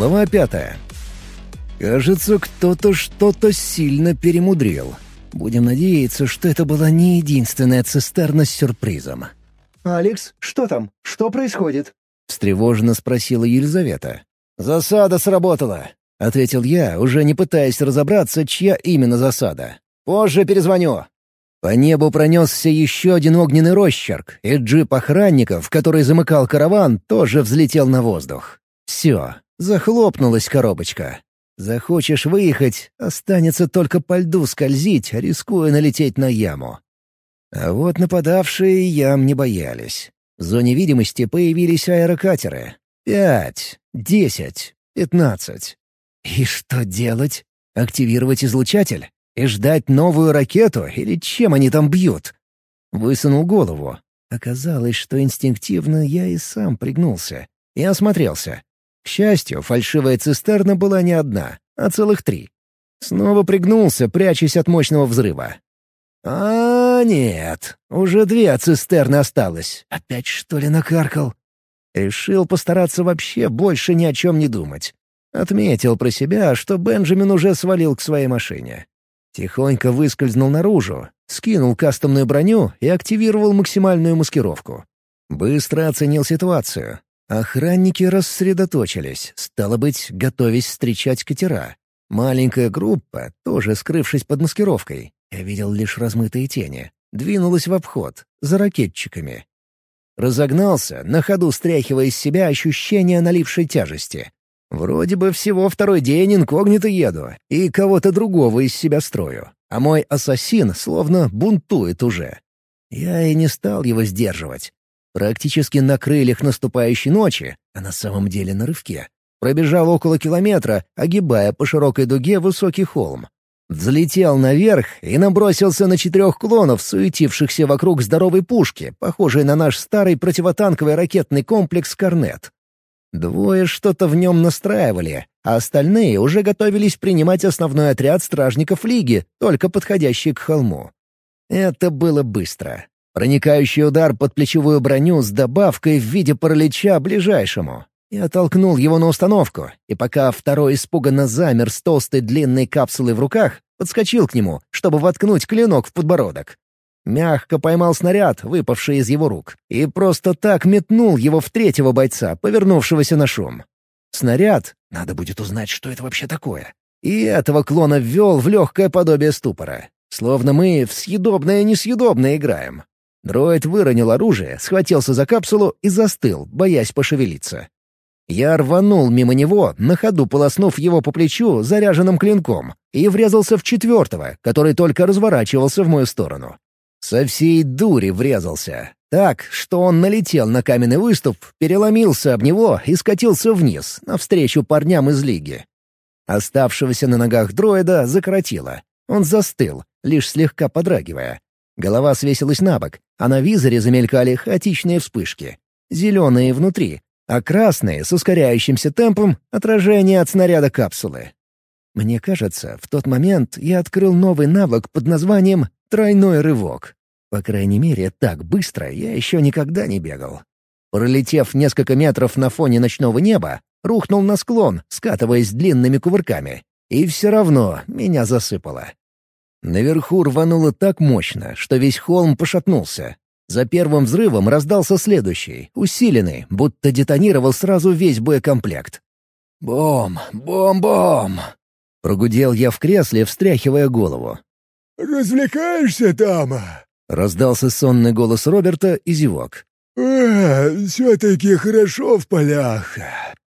Глава пятая. Кажется, кто-то что-то сильно перемудрил. Будем надеяться, что это была не единственная цистерна с сюрпризом. «Алекс, что там? Что происходит?» — встревоженно спросила Елизавета. «Засада сработала», — ответил я, уже не пытаясь разобраться, чья именно засада. «Позже перезвоню». По небу пронесся еще один огненный росчерк, и джип охранников, который замыкал караван, тоже взлетел на воздух. Все, захлопнулась коробочка. Захочешь выехать, останется только по льду скользить, рискуя налететь на яму. А вот нападавшие ям не боялись. В зоне видимости появились аэрокатеры. Пять, десять, пятнадцать. И что делать? Активировать излучатель? И ждать новую ракету? Или чем они там бьют? Высунул голову. Оказалось, что инстинктивно я и сам пригнулся. И осмотрелся. К счастью, фальшивая цистерна была не одна, а целых три. Снова пригнулся, прячась от мощного взрыва. «А, нет, уже две цистерны осталось. Опять, что ли, накаркал?» Решил постараться вообще больше ни о чем не думать. Отметил про себя, что Бенджамин уже свалил к своей машине. Тихонько выскользнул наружу, скинул кастомную броню и активировал максимальную маскировку. Быстро оценил ситуацию. Охранники рассредоточились, стало быть, готовясь встречать катера. Маленькая группа, тоже скрывшись под маскировкой, я видел лишь размытые тени, двинулась в обход, за ракетчиками. Разогнался, на ходу стряхивая из себя ощущение налившей тяжести. Вроде бы всего второй день инкогнито еду, и кого-то другого из себя строю, а мой ассасин словно бунтует уже. Я и не стал его сдерживать. Практически на крыльях наступающей ночи, а на самом деле на рывке, пробежал около километра, огибая по широкой дуге высокий холм. Взлетел наверх и набросился на четырех клонов, суетившихся вокруг здоровой пушки, похожей на наш старый противотанковый ракетный комплекс «Корнет». Двое что-то в нем настраивали, а остальные уже готовились принимать основной отряд стражников Лиги, только подходящий к холму. Это было быстро. Проникающий удар под плечевую броню с добавкой в виде паралича ближайшему. Я толкнул его на установку, и пока второй испуганно замер с толстой длинной капсулой в руках, подскочил к нему, чтобы воткнуть клинок в подбородок. Мягко поймал снаряд, выпавший из его рук, и просто так метнул его в третьего бойца, повернувшегося на шум. Снаряд, надо будет узнать, что это вообще такое, и этого клона ввел в легкое подобие ступора. Словно мы в съедобное-несъедобное играем. Дроид выронил оружие, схватился за капсулу и застыл, боясь пошевелиться. Я рванул мимо него, на ходу полоснув его по плечу заряженным клинком, и врезался в четвертого, который только разворачивался в мою сторону. Со всей дури врезался. Так, что он налетел на каменный выступ, переломился об него и скатился вниз, навстречу парням из лиги. Оставшегося на ногах дроида закоротило. Он застыл, лишь слегка подрагивая. Голова свесилась на бок, а на визоре замелькали хаотичные вспышки. Зеленые внутри, а красные с ускоряющимся темпом — отражение от снаряда капсулы. Мне кажется, в тот момент я открыл новый навык под названием «тройной рывок». По крайней мере, так быстро я еще никогда не бегал. Пролетев несколько метров на фоне ночного неба, рухнул на склон, скатываясь длинными кувырками. И все равно меня засыпало. Наверху рвануло так мощно, что весь холм пошатнулся. За первым взрывом раздался следующий, усиленный, будто детонировал сразу весь боекомплект. «Бом! Бом-бом!» Прогудел я в кресле, встряхивая голову. «Развлекаешься там?» — раздался сонный голос Роберта и зевок. «Э, «Все-таки хорошо в полях».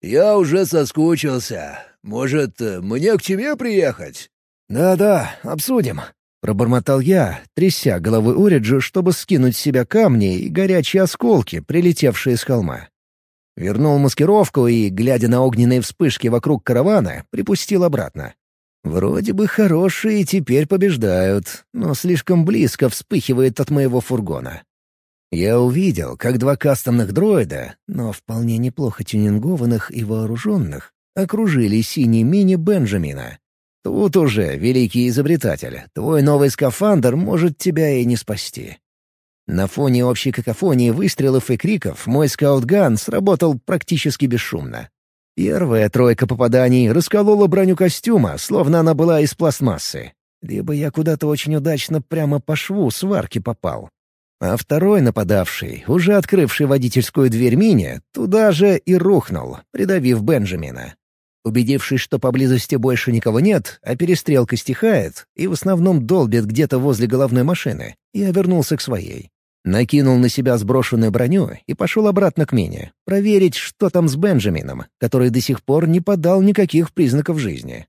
«Я уже соскучился. Может, мне к тебе приехать?» «Да-да, обсудим», — пробормотал я, тряся головой Ориджа, чтобы скинуть с себя камни и горячие осколки, прилетевшие с холма. Вернул маскировку и, глядя на огненные вспышки вокруг каравана, припустил обратно. Вроде бы хорошие теперь побеждают, но слишком близко вспыхивает от моего фургона. Я увидел, как два кастомных дроида, но вполне неплохо тюнингованных и вооруженных, окружили синий мини Бенджамина. Тут уже, великий изобретатель, твой новый скафандр может тебя и не спасти. На фоне общей какофонии выстрелов и криков мой скаутган сработал практически бесшумно. Первая тройка попаданий расколола броню костюма, словно она была из пластмассы. Либо я куда-то очень удачно прямо по шву сварки попал. А второй нападавший, уже открывший водительскую дверь мини, туда же и рухнул, придавив Бенджамина. Убедившись, что поблизости больше никого нет, а перестрелка стихает и в основном долбит где-то возле головной машины, я вернулся к своей. Накинул на себя сброшенную броню и пошел обратно к Мине, проверить, что там с Бенджамином, который до сих пор не подал никаких признаков жизни.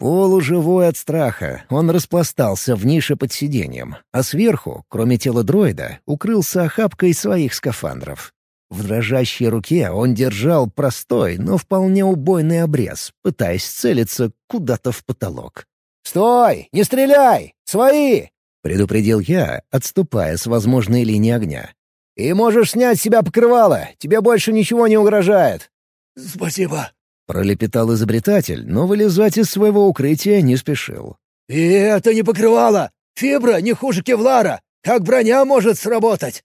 Полуживой от страха, он распластался в нише под сиденьем, а сверху, кроме тела дроида, укрылся охапкой своих скафандров. В дрожащей руке он держал простой, но вполне убойный обрез, пытаясь целиться куда-то в потолок. «Стой! Не стреляй! Свои!» — предупредил я, отступая с возможной линии огня. «И можешь снять с себя покрывало! Тебе больше ничего не угрожает!» «Спасибо!» — пролепетал изобретатель, но вылезать из своего укрытия не спешил. «И это не покрывало! Фибра не хуже кевлара! Как броня может сработать?»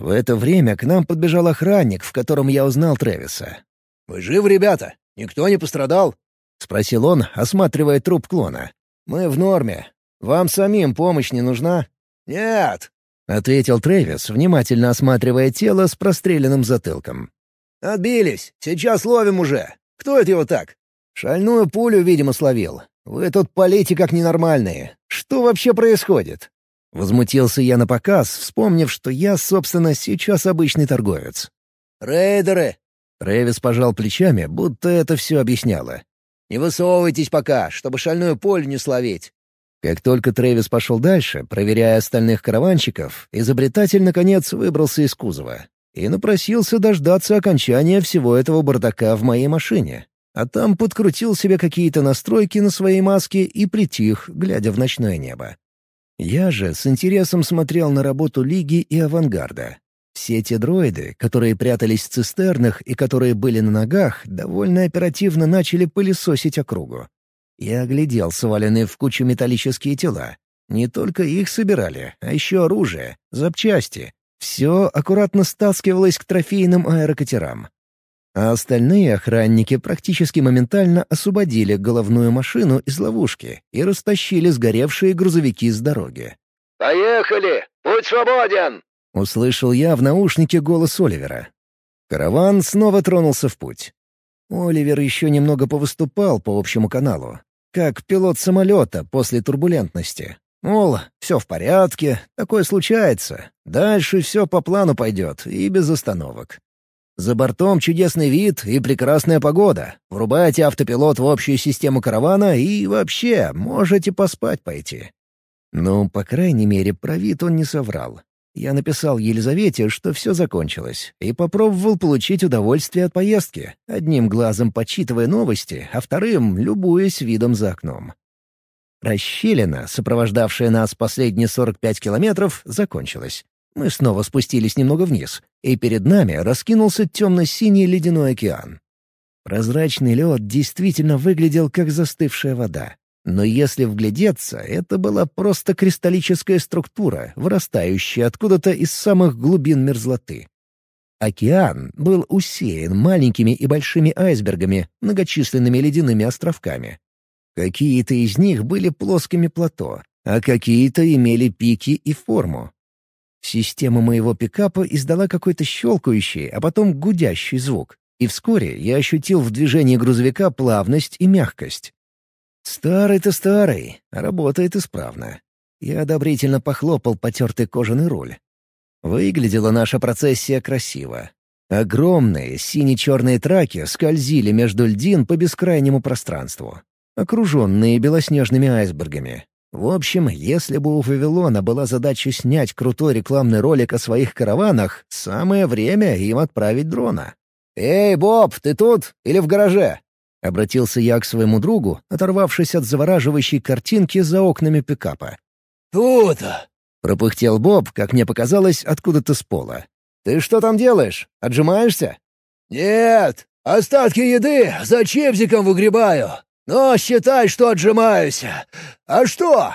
В это время к нам подбежал охранник, в котором я узнал Тревиса. «Вы живы, ребята? Никто не пострадал?» — спросил он, осматривая труп клона. «Мы в норме. Вам самим помощь не нужна?» «Нет», — ответил Трэвис, внимательно осматривая тело с простреленным затылком. «Отбились. Сейчас ловим уже. Кто это его так?» «Шальную пулю, видимо, словил. Вы тут полите как ненормальные. Что вообще происходит?» Возмутился я на показ, вспомнив, что я, собственно, сейчас обычный торговец. «Рейдеры!» Трэвис пожал плечами, будто это все объясняло. «Не высовывайтесь пока, чтобы шальную поле не словить. Как только Трэвис пошел дальше, проверяя остальных караванщиков, изобретатель, наконец, выбрался из кузова и напросился дождаться окончания всего этого бардака в моей машине. А там подкрутил себе какие-то настройки на своей маске и притих, глядя в ночное небо. Я же с интересом смотрел на работу Лиги и Авангарда. Все те дроиды, которые прятались в цистернах и которые были на ногах, довольно оперативно начали пылесосить округу. Я оглядел сваленные в кучу металлические тела. Не только их собирали, а еще оружие, запчасти. Все аккуратно стаскивалось к трофейным аэрокатерам. А остальные охранники практически моментально освободили головную машину из ловушки и растащили сгоревшие грузовики с дороги. «Поехали! Путь свободен!» — услышал я в наушнике голос Оливера. Караван снова тронулся в путь. Оливер еще немного повыступал по общему каналу, как пилот самолета после турбулентности. Мол, все в порядке, такое случается. Дальше все по плану пойдет и без остановок. За бортом чудесный вид и прекрасная погода. Врубайте автопилот в общую систему каравана и вообще можете поспать пойти. Ну, по крайней мере, про вид он не соврал. Я написал Елизавете, что все закончилось, и попробовал получить удовольствие от поездки, одним глазом подсчитывая новости, а вторым — любуясь видом за окном. Расщелина, сопровождавшая нас последние 45 километров, закончилась. Мы снова спустились немного вниз, и перед нами раскинулся темно-синий ледяной океан. Прозрачный лед действительно выглядел как застывшая вода. Но если вглядеться, это была просто кристаллическая структура, вырастающая откуда-то из самых глубин мерзлоты. Океан был усеян маленькими и большими айсбергами, многочисленными ледяными островками. Какие-то из них были плоскими плато, а какие-то имели пики и форму. Система моего пикапа издала какой-то щелкающий, а потом гудящий звук, и вскоре я ощутил в движении грузовика плавность и мягкость. Старый-то старый, работает исправно. Я одобрительно похлопал потертый кожаный руль. Выглядела наша процессия красиво. Огромные сине-черные траки скользили между льдин по бескрайнему пространству, окруженные белоснежными айсбергами. В общем, если бы у Вавилона была задача снять крутой рекламный ролик о своих караванах, самое время им отправить дрона. «Эй, Боб, ты тут или в гараже?» — обратился я к своему другу, оторвавшись от завораживающей картинки за окнами пикапа. «Тут!» — пропыхтел Боб, как мне показалось, откуда-то с пола. «Ты что там делаешь? Отжимаешься?» «Нет, остатки еды за чипсиком выгребаю. Но считай, что отжимаюсь. А что?»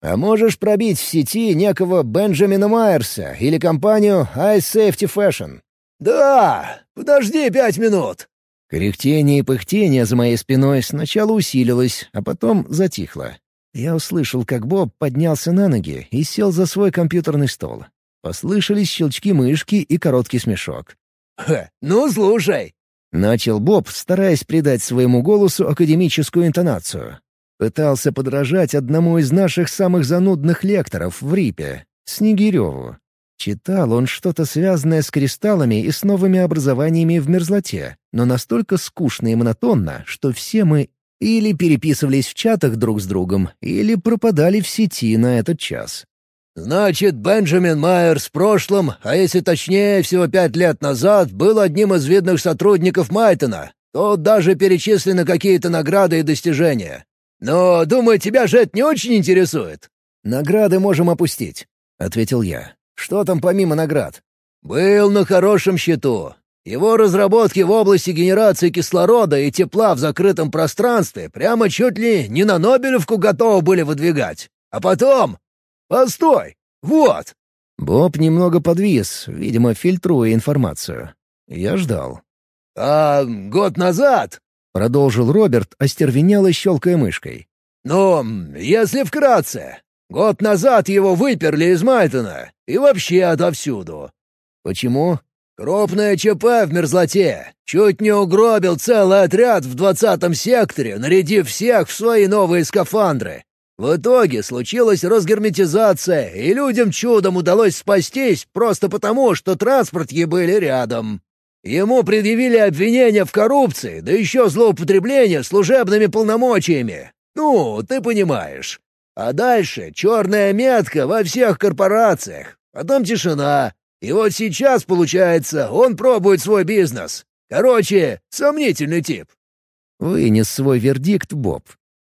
«А можешь пробить в сети некого Бенджамина Майерса или компанию Ice Safety Fashion?» «Да, подожди пять минут». Кряхтение и пыхтение за моей спиной сначала усилилось, а потом затихло. Я услышал, как Боб поднялся на ноги и сел за свой компьютерный стол. Послышались щелчки мышки и короткий смешок. «Ха, ну слушай!» — начал Боб, стараясь придать своему голосу академическую интонацию. Пытался подражать одному из наших самых занудных лекторов в Рипе, Снегиреву. Читал он что-то связанное с кристаллами и с новыми образованиями в мерзлоте, но настолько скучно и монотонно, что все мы или переписывались в чатах друг с другом, или пропадали в сети на этот час. «Значит, Бенджамин Майерс в прошлом, а если точнее, всего пять лет назад, был одним из видных сотрудников Майтона. Тут даже перечислены какие-то награды и достижения. Но, думаю, тебя же это не очень интересует». «Награды можем опустить», — ответил я. Что там помимо наград? Был на хорошем счету. Его разработки в области генерации кислорода и тепла в закрытом пространстве прямо чуть ли не на Нобелевку готовы были выдвигать. А потом... Постой! Вот!» Боб немного подвис, видимо, фильтруя информацию. Я ждал. «А год назад...» — продолжил Роберт, остервенело щелкая мышкой. «Ну, если вкратце, Год назад его выперли из Майтона и вообще отовсюду. Почему? Крупное ЧП в мерзлоте. Чуть не угробил целый отряд в двадцатом секторе, нарядив всех в свои новые скафандры. В итоге случилась разгерметизация, и людям чудом удалось спастись просто потому, что транспортки были рядом. Ему предъявили обвинения в коррупции, да еще злоупотребление служебными полномочиями. Ну, ты понимаешь. А дальше черная метка во всех корпорациях. Потом тишина. И вот сейчас, получается, он пробует свой бизнес. Короче, сомнительный тип. Вынес свой вердикт Боб.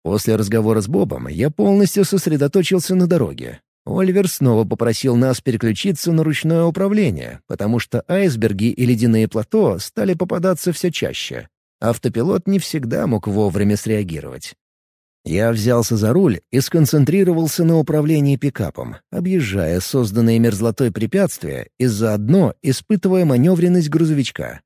После разговора с Бобом я полностью сосредоточился на дороге. Оливер снова попросил нас переключиться на ручное управление, потому что айсберги и ледяные плато стали попадаться все чаще. Автопилот не всегда мог вовремя среагировать. Я взялся за руль и сконцентрировался на управлении пикапом, объезжая созданные мерзлотой препятствия и заодно испытывая маневренность грузовичка.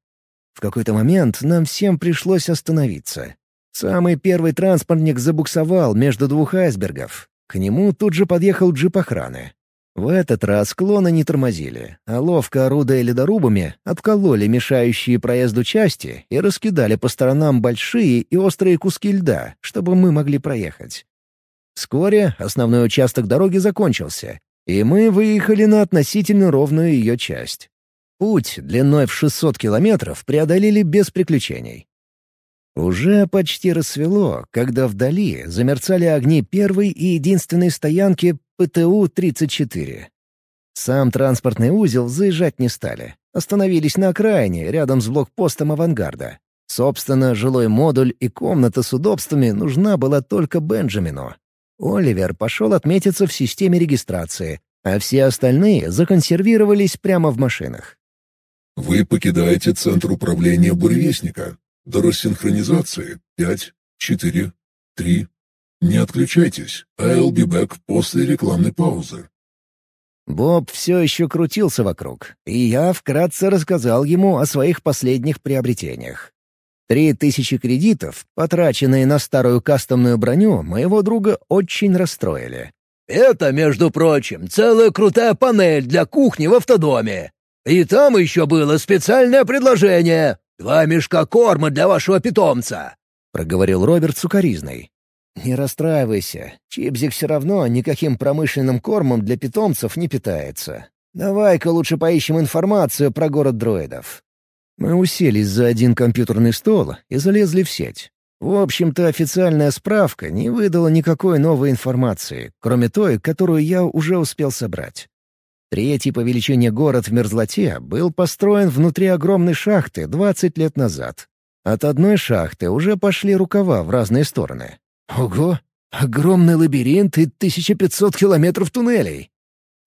В какой-то момент нам всем пришлось остановиться. Самый первый транспортник забуксовал между двух айсбергов. К нему тут же подъехал джип охраны. В этот раз клоны не тормозили, а ловко орудуя ледорубами, откололи мешающие проезду части и раскидали по сторонам большие и острые куски льда, чтобы мы могли проехать. Вскоре основной участок дороги закончился, и мы выехали на относительно ровную ее часть. Путь длиной в 600 километров преодолели без приключений. Уже почти рассвело, когда вдали замерцали огни первой и единственной стоянки ПТУ-34. Сам транспортный узел заезжать не стали. Остановились на окраине, рядом с блокпостом авангарда. Собственно, жилой модуль и комната с удобствами нужна была только Бенджамину. Оливер пошел отметиться в системе регистрации, а все остальные законсервировались прямо в машинах. «Вы покидаете центр управления буревестника. До рассинхронизации — пять, четыре, три, не отключайтесь. I'll be back после рекламной паузы. Боб все еще крутился вокруг, и я вкратце рассказал ему о своих последних приобретениях. Три тысячи кредитов, потраченные на старую кастомную броню, моего друга очень расстроили. «Это, между прочим, целая крутая панель для кухни в автодоме. И там еще было специальное предложение. Два мешка корма для вашего питомца», — проговорил Роберт сукоризной. «Не расстраивайся. Чипзик все равно никаким промышленным кормом для питомцев не питается. Давай-ка лучше поищем информацию про город дроидов». Мы уселись за один компьютерный стол и залезли в сеть. В общем-то, официальная справка не выдала никакой новой информации, кроме той, которую я уже успел собрать. Третий по величине город в мерзлоте был построен внутри огромной шахты 20 лет назад. От одной шахты уже пошли рукава в разные стороны. Ого! Огромный лабиринт и 1500 километров туннелей!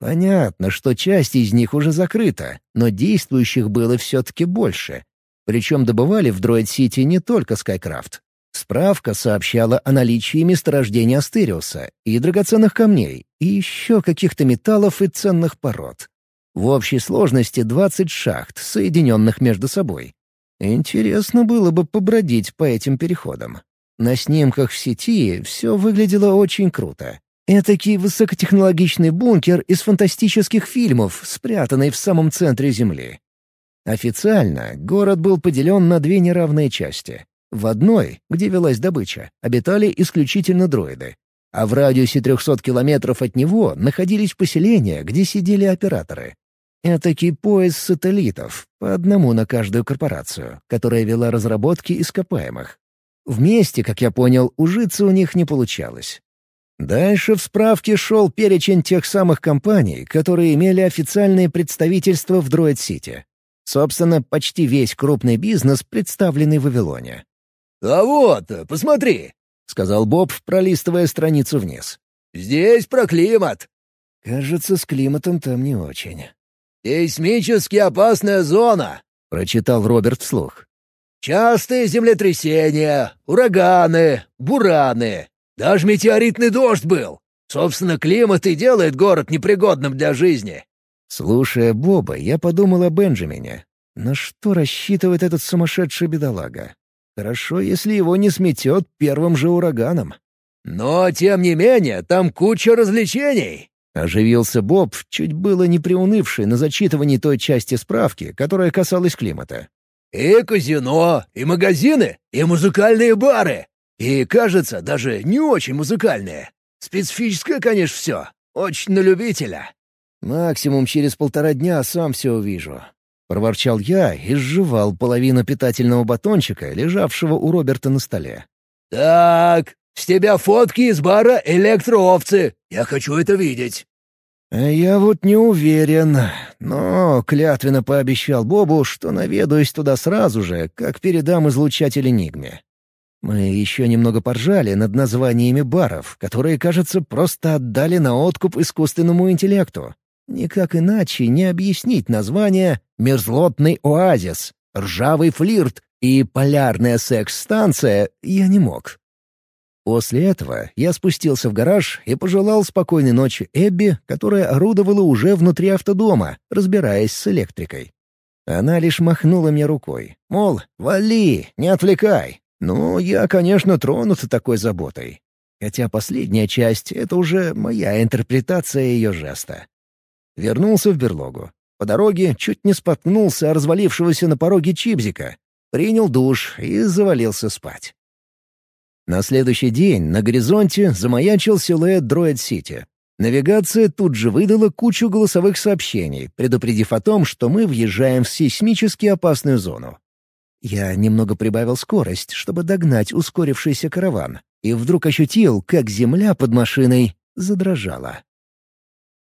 Понятно, что часть из них уже закрыта, но действующих было все-таки больше. Причем добывали в Дроид-Сити не только Скайкрафт. Справка сообщала о наличии месторождения Астериуса и драгоценных камней, и еще каких-то металлов и ценных пород. В общей сложности 20 шахт, соединенных между собой. Интересно было бы побродить по этим переходам. На снимках в сети все выглядело очень круто. Этакий высокотехнологичный бункер из фантастических фильмов, спрятанный в самом центре Земли. Официально город был поделен на две неравные части. В одной, где велась добыча, обитали исключительно дроиды. А в радиусе 300 километров от него находились поселения, где сидели операторы. Этакий пояс сателлитов, по одному на каждую корпорацию, которая вела разработки ископаемых. Вместе, как я понял, ужиться у них не получалось. Дальше в справке шел перечень тех самых компаний, которые имели официальные представительства в Дроид-Сити. Собственно, почти весь крупный бизнес, представленный в Вавилоне. «А вот, посмотри!» — сказал Боб, пролистывая страницу вниз. «Здесь про климат!» «Кажется, с климатом там не очень». «Сейсмически опасная зона!» — прочитал Роберт вслух. «Частые землетрясения, ураганы, бураны, даже метеоритный дождь был. Собственно, климат и делает город непригодным для жизни». Слушая Боба, я подумал о Бенджамине. На что рассчитывает этот сумасшедший бедолага? Хорошо, если его не сметет первым же ураганом. «Но, тем не менее, там куча развлечений!» Оживился Боб, чуть было не приунывший на зачитывании той части справки, которая касалась климата. «И казино, и магазины, и музыкальные бары. И, кажется, даже не очень музыкальные. Специфическое, конечно, все. Очень на любителя». «Максимум через полтора дня сам все увижу», — проворчал я и сживал половину питательного батончика, лежавшего у Роберта на столе. «Так, с тебя фотки из бара электроовцы. Я хочу это видеть». Я вот не уверен, но клятвенно пообещал Бобу, что наведаюсь туда сразу же, как передам излучатель Энигме. Мы еще немного поржали над названиями баров, которые, кажется, просто отдали на откуп искусственному интеллекту. Никак иначе не объяснить название «Мерзлотный оазис», «Ржавый флирт» и «Полярная секс-станция» я не мог. После этого я спустился в гараж и пожелал спокойной ночи Эбби, которая орудовала уже внутри автодома, разбираясь с электрикой. Она лишь махнула мне рукой, мол, вали, не отвлекай. Ну, я, конечно, тронут такой заботой. Хотя последняя часть — это уже моя интерпретация ее жеста. Вернулся в берлогу. По дороге чуть не споткнулся о развалившегося на пороге чипзика. Принял душ и завалился спать. На следующий день на горизонте замаячил силуэт Дроид-Сити. Навигация тут же выдала кучу голосовых сообщений, предупредив о том, что мы въезжаем в сейсмически опасную зону. Я немного прибавил скорость, чтобы догнать ускорившийся караван, и вдруг ощутил, как земля под машиной задрожала.